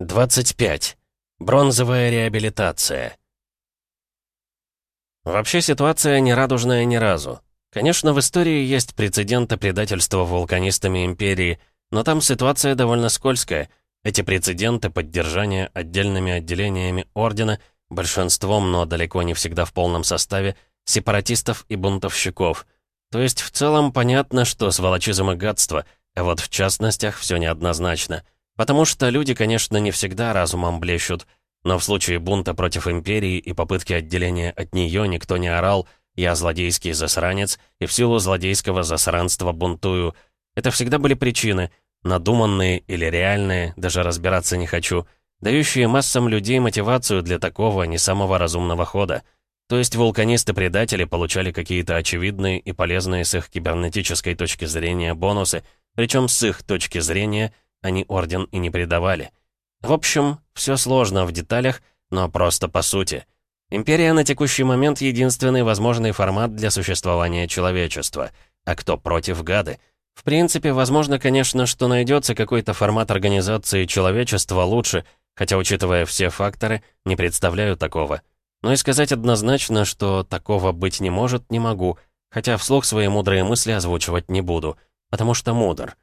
25. Бронзовая реабилитация. Вообще ситуация не радужная ни разу. Конечно, в истории есть прецеденты предательства вулканистами Империи, но там ситуация довольно скользкая. Эти прецеденты поддержания отдельными отделениями Ордена, большинством, но далеко не всегда в полном составе, сепаратистов и бунтовщиков. То есть в целом понятно, что сволочизм и гадство, а вот в частностях все неоднозначно — Потому что люди, конечно, не всегда разумом блещут, но в случае бунта против империи и попытки отделения от нее никто не орал «я злодейский засранец» и в силу злодейского засранства бунтую. Это всегда были причины, надуманные или реальные, даже разбираться не хочу, дающие массам людей мотивацию для такого не самого разумного хода. То есть вулканисты-предатели получали какие-то очевидные и полезные с их кибернетической точки зрения бонусы, причем с их точки зрения – они орден и не предавали. В общем, все сложно в деталях, но просто по сути. Империя на текущий момент единственный возможный формат для существования человечества. А кто против гады? В принципе, возможно, конечно, что найдется какой-то формат организации человечества лучше, хотя, учитывая все факторы, не представляю такого. Но и сказать однозначно, что такого быть не может, не могу, хотя вслух свои мудрые мысли озвучивать не буду, потому что мудр.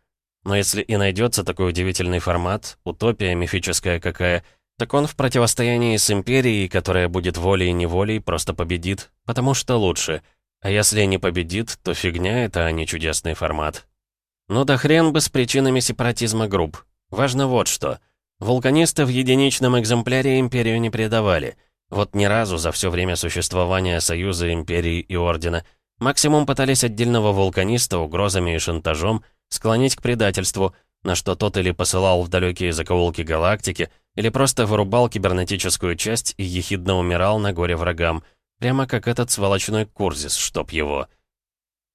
Но если и найдется такой удивительный формат, утопия мифическая какая, так он в противостоянии с Империей, которая будет волей-неволей, просто победит, потому что лучше. А если не победит, то фигня это, а не чудесный формат. Ну да хрен бы с причинами сепаратизма групп. Важно вот что. Вулканисты в единичном экземпляре Империю не предавали. Вот ни разу за все время существования Союза, Империи и Ордена. Максимум пытались отдельного вулканиста угрозами и шантажом — склонить к предательству, на что тот или посылал в далекие закоулки галактики, или просто вырубал кибернетическую часть и ехидно умирал на горе врагам, прямо как этот сволочной Курзис, чтоб его.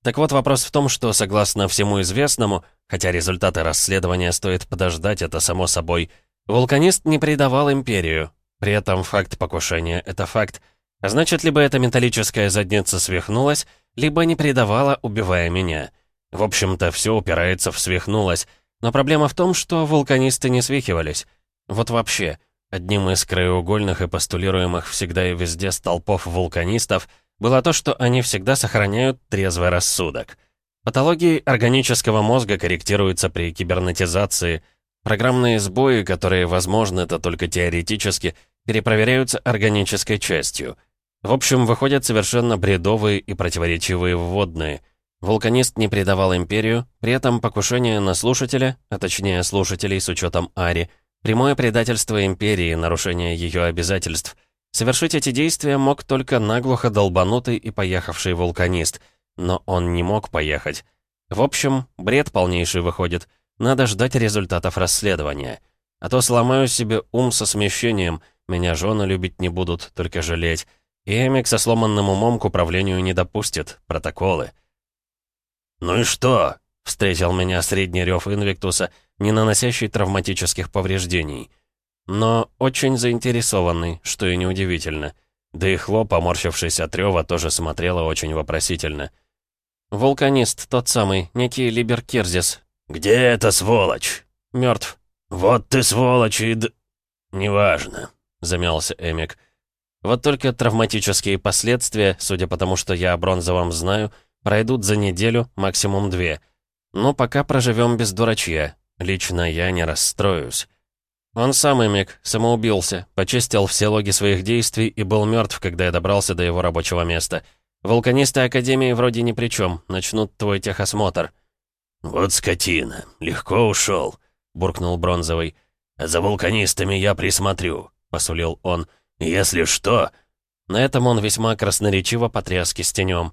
Так вот, вопрос в том, что, согласно всему известному, хотя результаты расследования стоит подождать, это само собой, вулканист не предавал империю. При этом факт покушения — это факт. А значит, либо эта металлическая задница свихнулась, либо не предавала, убивая меня. В общем-то, все упирается в свихнулось. Но проблема в том, что вулканисты не свихивались. Вот вообще, одним из краеугольных и постулируемых всегда и везде столпов вулканистов было то, что они всегда сохраняют трезвый рассудок. Патологии органического мозга корректируются при кибернетизации. Программные сбои, которые возможны это только теоретически, перепроверяются органической частью. В общем, выходят совершенно бредовые и противоречивые вводные – Вулканист не предавал империю, при этом покушение на слушателя, а точнее слушателей с учетом Ари, прямое предательство империи, нарушение ее обязательств. Совершить эти действия мог только наглухо долбанутый и поехавший вулканист, но он не мог поехать. В общем, бред полнейший выходит. Надо ждать результатов расследования. А то сломаю себе ум со смещением, меня жены любить не будут, только жалеть. И Эмик со сломанным умом к управлению не допустит. Протоколы. «Ну и что?» — встретил меня средний рев Инвиктуса, не наносящий травматических повреждений. Но очень заинтересованный, что и неудивительно. Да и Хло, поморщившись от рева, тоже смотрела очень вопросительно. «Вулканист, тот самый, некий Либер Кирзис». «Где эта сволочь?» «Мертв». «Вот ты сволочь и...» д... «Неважно», — замялся Эмик. «Вот только травматические последствия, судя по тому, что я о бронзовом знаю, — Пройдут за неделю, максимум две. Но пока проживем без дурачья. Лично я не расстроюсь. Он сам, Эмик, самоубился, почистил все логи своих действий и был мертв, когда я добрался до его рабочего места. Вулканисты Академии вроде ни при чем, начнут твой техосмотр. «Вот скотина, легко ушел», — буркнул Бронзовый. «А за вулканистами я присмотрю», — посулил он. «Если что...» На этом он весьма красноречиво потряс кистенем.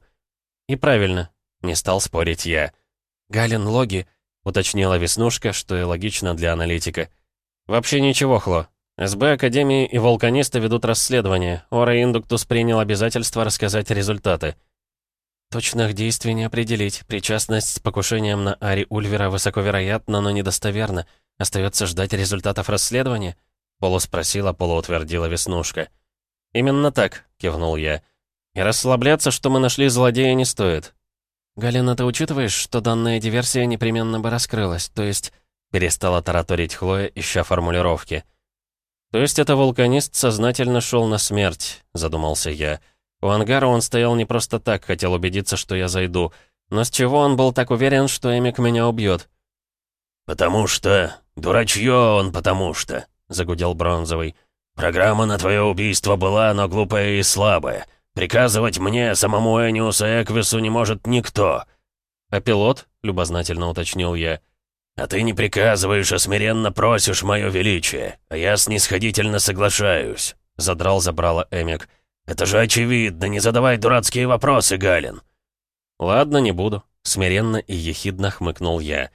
«И правильно», — не стал спорить я. «Галин логи», — уточнила Веснушка, что и логично для аналитика. «Вообще ничего, Хло. СБ Академии и вулканисты ведут расследование. Ора Индуктус принял обязательство рассказать результаты». «Точных действий не определить. Причастность с покушением на Ари Ульвера высоковероятна, но недостоверна. Остается ждать результатов расследования?» Полуспросила, полуутвердила Веснушка. «Именно так», — кивнул я. И расслабляться, что мы нашли злодея, не стоит. «Галина, ты учитываешь, что данная диверсия непременно бы раскрылась, то есть...» Перестала тараторить Хлоя, ища формулировки. «То есть это вулканист сознательно шел на смерть», — задумался я. «У ангара он стоял не просто так, хотел убедиться, что я зайду. Но с чего он был так уверен, что Эмик меня убьет?» «Потому что... Дурачье он потому что...» — загудел Бронзовый. «Программа на твое убийство была, но глупая и слабая. Приказывать мне, самому Эниусу Эквису, не может никто». «А пилот?» — любознательно уточнил я. «А ты не приказываешь, а смиренно просишь мое величие, а я снисходительно соглашаюсь», — задрал забрало Эмик. «Это же очевидно, не задавай дурацкие вопросы, Галин». «Ладно, не буду», — смиренно и ехидно хмыкнул я.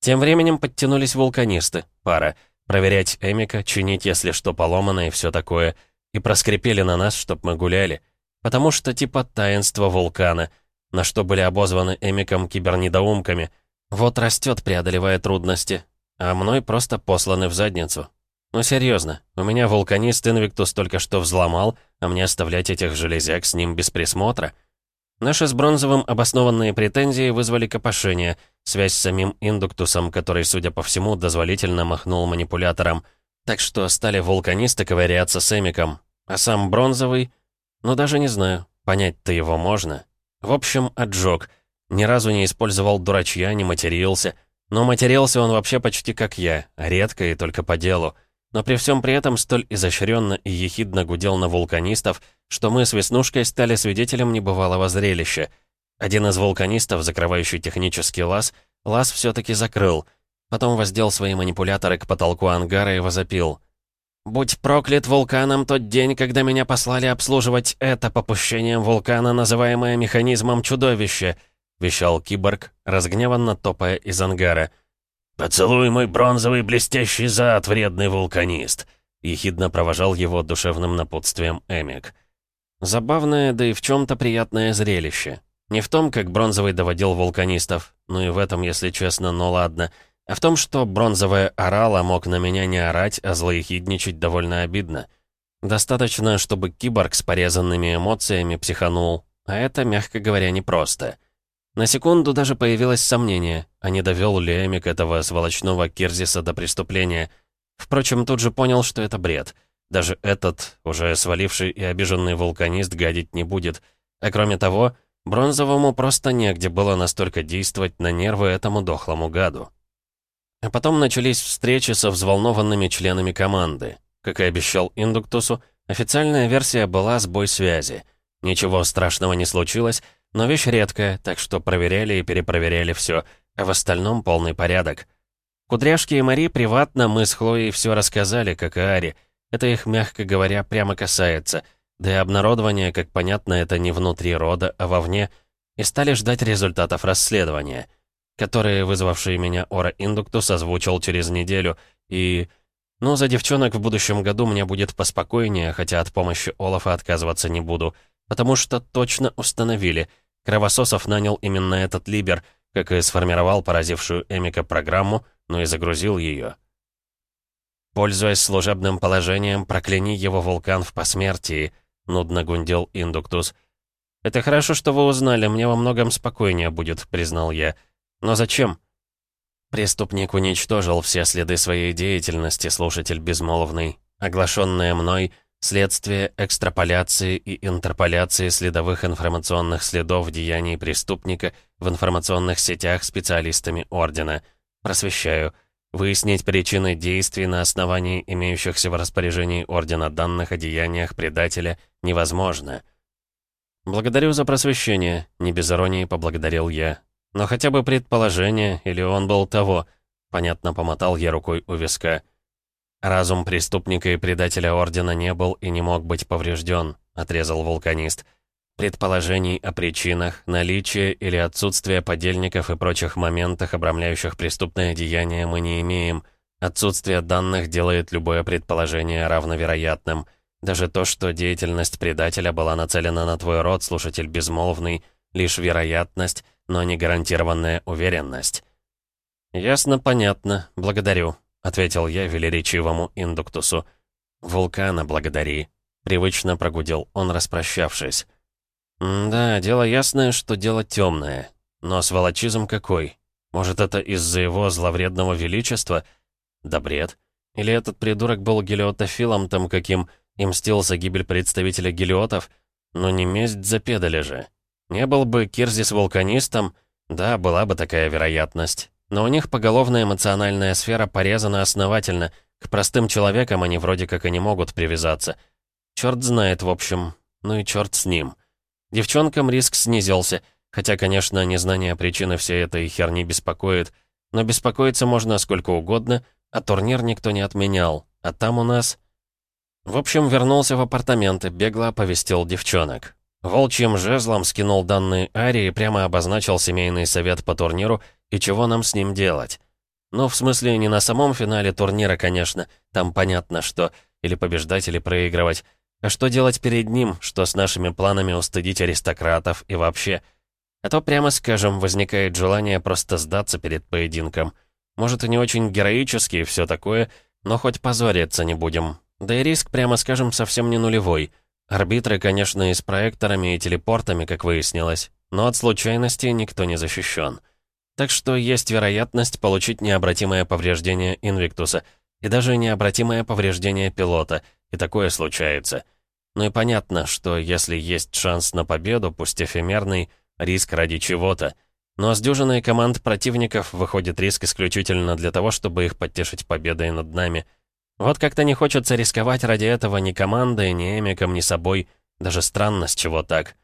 Тем временем подтянулись вулканисты, пара, проверять Эмика, чинить, если что поломано и все такое, и проскрипели на нас, чтоб мы гуляли, потому что типа таинство вулкана, на что были обозваны Эмиком кибернедоумками — вот растет, преодолевая трудности, а мной просто посланы в задницу. Ну серьезно, у меня вулканист Инвиктус только что взломал, а мне оставлять этих железяк с ним без присмотра. Наши с Бронзовым обоснованные претензии вызвали копошение, связь с самим Индуктусом, который, судя по всему, дозволительно махнул манипулятором. Так что стали вулканисты ковыряться с Эмиком. А сам Бронзовый... Ну даже не знаю, понять-то его можно. В общем, отжог — ни разу не использовал дурачья, не матерился. Но матерился он вообще почти как я, редко и только по делу. Но при всем при этом столь изощренно и ехидно гудел на вулканистов, что мы с Веснушкой стали свидетелем небывалого зрелища. Один из вулканистов, закрывающий технический лаз, лаз все-таки закрыл. Потом воздел свои манипуляторы к потолку ангара и возопил. «Будь проклят вулканом тот день, когда меня послали обслуживать это попущением вулкана, называемое механизмом чудовища!» — вещал киборг, разгневанно топая из ангара. «Поцелуй мой бронзовый блестящий зад, вредный вулканист!» — ехидно провожал его душевным напутствием Эмик. Забавное, да и в чем-то приятное зрелище. Не в том, как Бронзовый доводил вулканистов, ну и в этом, если честно, но ладно, а в том, что Бронзовая орала мог на меня не орать, а злоехидничать довольно обидно. Достаточно, чтобы киборг с порезанными эмоциями психанул, а это, мягко говоря, непросто. На секунду даже появилось сомнение, а не довел ли Эмик этого сволочного Кирзиса до преступления. Впрочем, тут же понял, что это бред. Даже этот, уже сваливший и обиженный вулканист, гадить не будет. А кроме того, Бронзовому просто негде было настолько действовать на нервы этому дохлому гаду. А потом начались встречи со взволнованными членами команды. Как и обещал Индуктусу, официальная версия была сбой связи. Ничего страшного не случилось, но вещь редкая, так что проверяли и перепроверяли все, а в остальном полный порядок. Кудряшки и Мари приватно мы с Хлоей все рассказали, как и Ари. Это их, мягко говоря, прямо касается. Да и обнародование, как понятно, это не внутри рода, а вовне. И стали ждать результатов расследования, которые, вызвавшие меня Ора Индуктус, озвучил через неделю. И... Ну, за девчонок в будущем году мне будет поспокойнее, хотя от помощи Олафа отказываться не буду. Потому что точно установили — Кровососов нанял именно этот Либер, как и сформировал поразившую Эмика программу, но и загрузил ее. «Пользуясь служебным положением, прокляни его вулкан в посмертии», — нудно гундел Индуктус. «Это хорошо, что вы узнали, мне во многом спокойнее будет», — признал я. «Но зачем?» Преступник уничтожил все следы своей деятельности, слушатель безмолвный. Оглашенные мной — Следствие экстраполяции и интерполяции следовых информационных следов деяний преступника в информационных сетях специалистами Ордена. Просвещаю. Выяснить причины действий на основании имеющихся в распоряжении Ордена данных о деяниях предателя невозможно. «Благодарю за просвещение», — не без иронии поблагодарил я. «Но хотя бы предположение, или он был того?» Понятно, помотал я рукой у виска. «Разум преступника и предателя Ордена не был и не мог быть поврежден», — отрезал вулканист. «Предположений о причинах, наличии или отсутствии подельников и прочих моментах, обрамляющих преступное деяние, мы не имеем. Отсутствие данных делает любое предположение равновероятным. Даже то, что деятельность предателя была нацелена на твой род, слушатель безмолвный, лишь вероятность, но не гарантированная уверенность». «Ясно, понятно. Благодарю», ответил я велеречивому индуктусу. «Вулкана благодари», — привычно прогудел он, распрощавшись. «Да, дело ясное, что дело темное. Но сволочизм какой? Может, это из-за его зловредного величества? Да бред. Или этот придурок был гелиотофилом там каким и мстил за гибель представителя гелиотов? Но не месть за педали же. Не был бы Кирзис вулканистом, да, была бы такая вероятность. Но у них поголовная эмоциональная сфера порезана основательно. К простым человекам они вроде как и не могут привязаться. Черт знает, в общем. Ну и черт с ним. Девчонкам риск снизился, хотя, конечно, незнание причины всей этой херни беспокоит. Но беспокоиться можно сколько угодно, а турнир никто не отменял. А там у нас... В общем, вернулся в апартаменты, бегло оповестил девчонок. Волчьим жезлом скинул данные Ари и прямо обозначил семейный совет по турниру и чего нам с ним делать. Ну, в смысле, не на самом финале турнира, конечно, там понятно что, или побеждать, или проигрывать, а что делать перед ним, что с нашими планами устыдить аристократов и вообще. А то, прямо скажем, возникает желание просто сдаться перед поединком. Может, и не очень героический и все такое, но хоть позориться не будем. Да и риск, прямо скажем, совсем не нулевой — Арбитры, конечно, и с проекторами и телепортами, как выяснилось, но от случайностей никто не защищен. Так что есть вероятность получить необратимое повреждение Инвиктуса и даже необратимое повреждение пилота, и такое случается. Ну и понятно, что если есть шанс на победу, пусть эфемерный, риск ради чего-то. Но с дюжиной команд противников выходит риск исключительно для того, чтобы их подтешить победой над нами — вот как-то не хочется рисковать ради этого ни командой, ни Эмиком, ни собой. Даже странно, с чего так.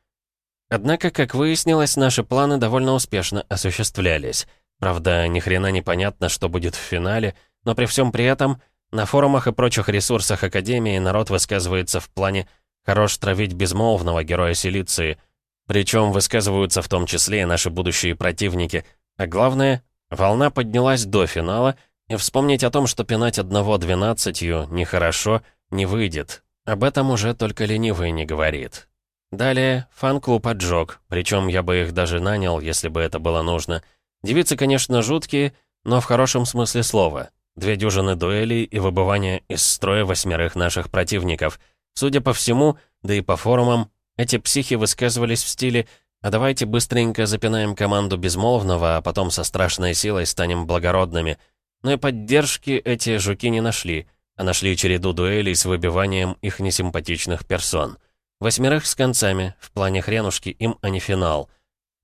Однако, как выяснилось, наши планы довольно успешно осуществлялись. Правда, ни хрена не понятно, что будет в финале, но при всем при этом на форумах и прочих ресурсах Академии народ высказывается в плане «хорош травить безмолвного героя Силиции». Причем высказываются в том числе и наши будущие противники. А главное, волна поднялась до финала — и вспомнить о том, что пинать одного двенадцатью нехорошо, не выйдет. Об этом уже только ленивый не говорит. Далее, фан-клуб отжег, причем я бы их даже нанял, если бы это было нужно. Девицы, конечно, жуткие, но в хорошем смысле слова. Две дюжины дуэлей и выбывание из строя восьмерых наших противников. Судя по всему, да и по форумам, эти психи высказывались в стиле «А давайте быстренько запинаем команду Безмолвного, а потом со страшной силой станем благородными», но и поддержки эти жуки не нашли, а нашли череду дуэлей с выбиванием их несимпатичных персон. Восьмерых с концами, в плане хренушки им, а не финал.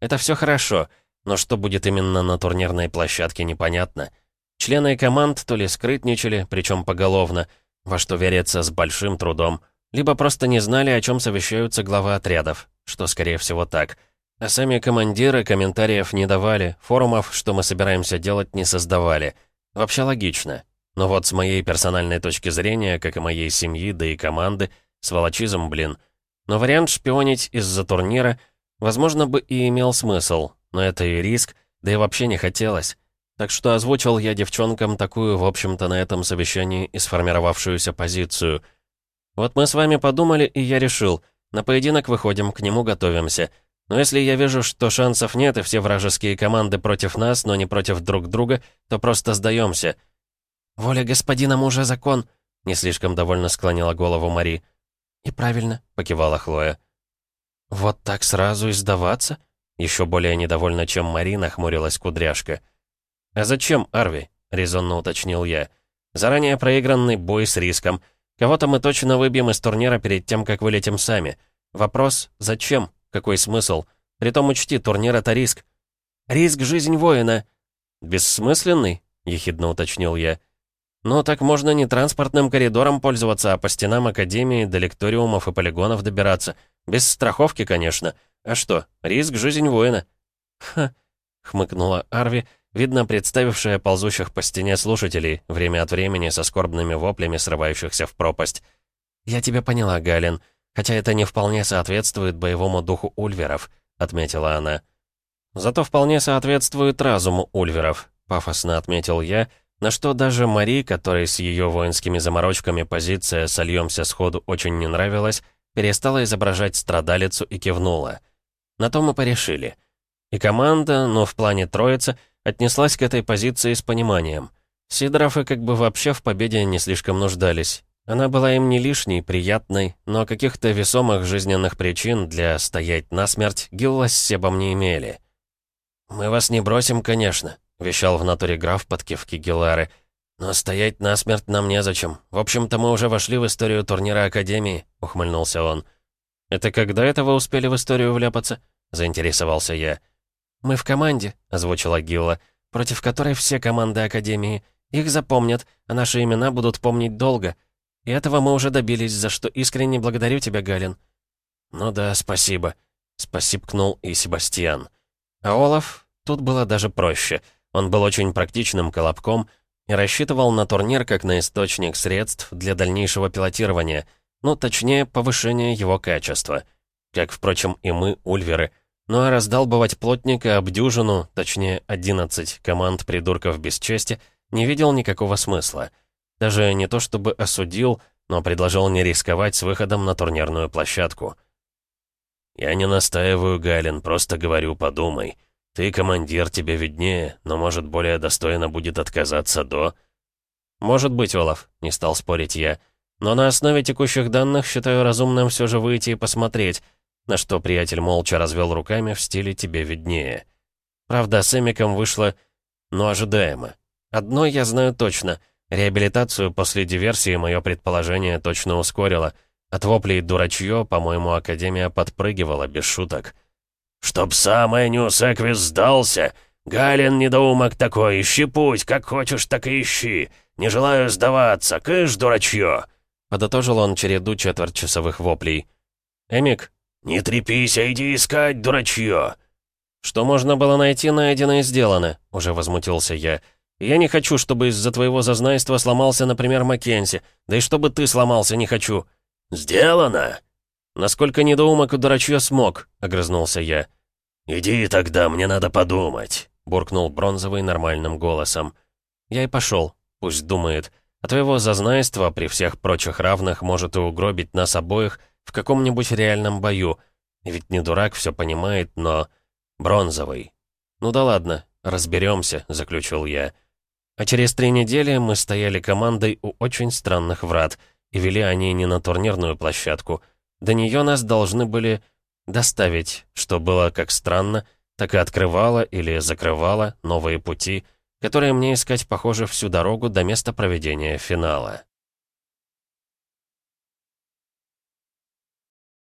Это все хорошо, но что будет именно на турнирной площадке, непонятно. Члены команд то ли скрытничали, причем поголовно, во что верится с большим трудом, либо просто не знали, о чем совещаются главы отрядов, что, скорее всего, так. А сами командиры комментариев не давали, форумов, что мы собираемся делать, не создавали — Вообще логично. Но вот с моей персональной точки зрения, как и моей семьи, да и команды, с волочизм, блин. Но вариант шпионить из-за турнира, возможно, бы и имел смысл, но это и риск, да и вообще не хотелось. Так что озвучил я девчонкам такую, в общем-то, на этом совещании и сформировавшуюся позицию. Вот мы с вами подумали, и я решил, на поединок выходим, к нему готовимся — но если я вижу, что шансов нет, и все вражеские команды против нас, но не против друг друга, то просто сдаемся. «Воля господина мужа закон», — не слишком довольно склонила голову Мари. «И правильно», — покивала Хлоя. «Вот так сразу и сдаваться?» Еще более недовольна, чем Мари, нахмурилась кудряшка. «А зачем, Арви?» — резонно уточнил я. «Заранее проигранный бой с риском. Кого-то мы точно выбьем из турнира перед тем, как вылетим сами. Вопрос — зачем?» Какой смысл? Притом учти, турнир — это риск. Риск — жизнь воина. Бессмысленный? Ехидно уточнил я. Ну, так можно не транспортным коридором пользоваться, а по стенам Академии до лекториумов и полигонов добираться. Без страховки, конечно. А что, риск — жизнь воина. Ха, хмыкнула Арви, видно представившая ползущих по стене слушателей, время от времени со скорбными воплями, срывающихся в пропасть. «Я тебя поняла, Галин. «Хотя это не вполне соответствует боевому духу ульверов», — отметила она. «Зато вполне соответствует разуму ульверов», — пафосно отметил я, на что даже Мари, которой с ее воинскими заморочками позиция «сольемся сходу» очень не нравилась, перестала изображать страдалицу и кивнула. На то мы порешили. И команда, но в плане троицы, отнеслась к этой позиции с пониманием. Сидоровы как бы вообще в победе не слишком нуждались, она была им не лишней, приятной, но каких-то весомых жизненных причин для «стоять насмерть» Гилла с Себом не имели. «Мы вас не бросим, конечно», — вещал в натуре граф под кивки Гиллары. «Но стоять насмерть нам незачем. В общем-то, мы уже вошли в историю турнира Академии», — ухмыльнулся он. «Это когда это вы успели в историю вляпаться?» — заинтересовался я. «Мы в команде», — озвучила Гилла, «против которой все команды Академии. Их запомнят, а наши имена будут помнить долго. И этого мы уже добились, за что искренне благодарю тебя, Галин». «Ну да, спасибо», — спасибкнул и Себастьян. А Олаф, тут было даже проще. Он был очень практичным колобком — и рассчитывал на турнир как на источник средств для дальнейшего пилотирования, ну, точнее, повышения его качества. Как, впрочем, и мы, ульверы. Ну а раздалбывать плотника об дюжину, точнее, 11 команд придурков без чести, не видел никакого смысла. Даже не то чтобы осудил, но предложил не рисковать с выходом на турнирную площадку. «Я не настаиваю, Галин, просто говорю, подумай. Ты командир, тебе виднее, но, может, более достойно будет отказаться до...» «Может быть, Олаф», — не стал спорить я. «Но на основе текущих данных считаю разумным все же выйти и посмотреть, на что приятель молча развел руками в стиле «тебе виднее». Правда, с Эмиком вышло, но ожидаемо. Одно я знаю точно. Реабилитацию после диверсии мое предположение точно ускорило. От воплей «дурачье», по-моему, Академия подпрыгивала, без шуток. «Чтоб сам Эниус Эквис сдался! Галин недоумок такой, ищи путь, как хочешь, так и ищи! Не желаю сдаваться, кыш, дурачье!» Подытожил он череду четвертьчасовых воплей. «Эмик?» «Не трепись, а иди искать, дурачье!» «Что можно было найти, найдено и сделано», — уже возмутился я. «Я не хочу, чтобы из-за твоего зазнайства сломался, например, Маккензи. Да и чтобы ты сломался, не хочу». «Сделано!» «Насколько недоумок и дурачье смог», — огрызнулся я. «Иди тогда, мне надо подумать», — буркнул Бронзовый нормальным голосом. «Я и пошел, пусть думает. А твоего зазнайства при всех прочих равных может и угробить нас обоих в каком-нибудь реальном бою. Ведь не дурак все понимает, но... Бронзовый. Ну да ладно, разберемся, заключил я. А через три недели мы стояли командой у очень странных врат, и вели они не на турнирную площадку. До нее нас должны были доставить, что было как странно, так и открывало или закрывало новые пути, которые мне искать, похоже, всю дорогу до места проведения финала.